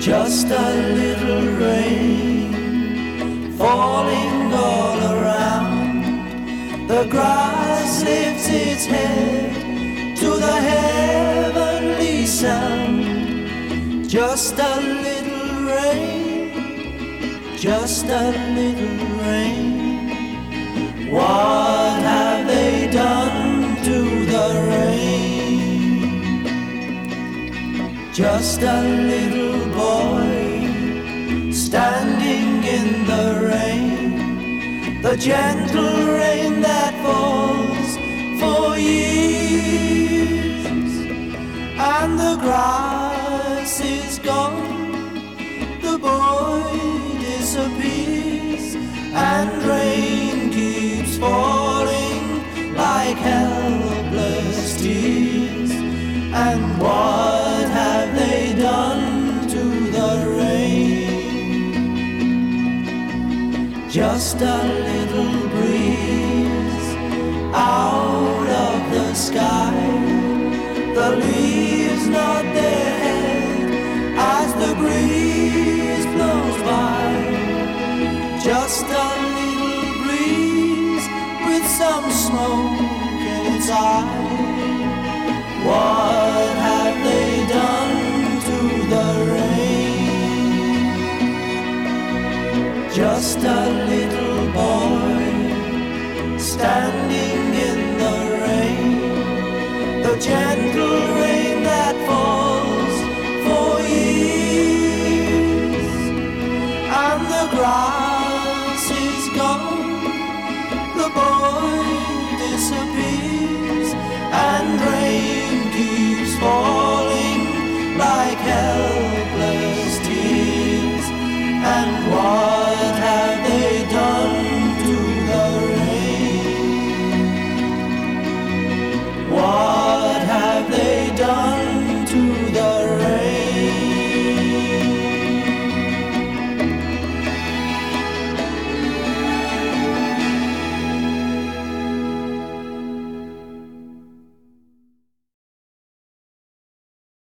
just a little rain falling all around. The grass lifts its head to the heavenly sound. Just a little rain, just a little rain. What Just a little boy standing in the rain, the gentle rain that falls for years, and the grass is gone, the boy disappears, and rain keeps falling like helpless tears, and Just a little breeze out of the sky. The leaves nod their head as the breeze blows by. Just a little breeze with some smoke in its eye. Just a little boy standing in the rain, the gentle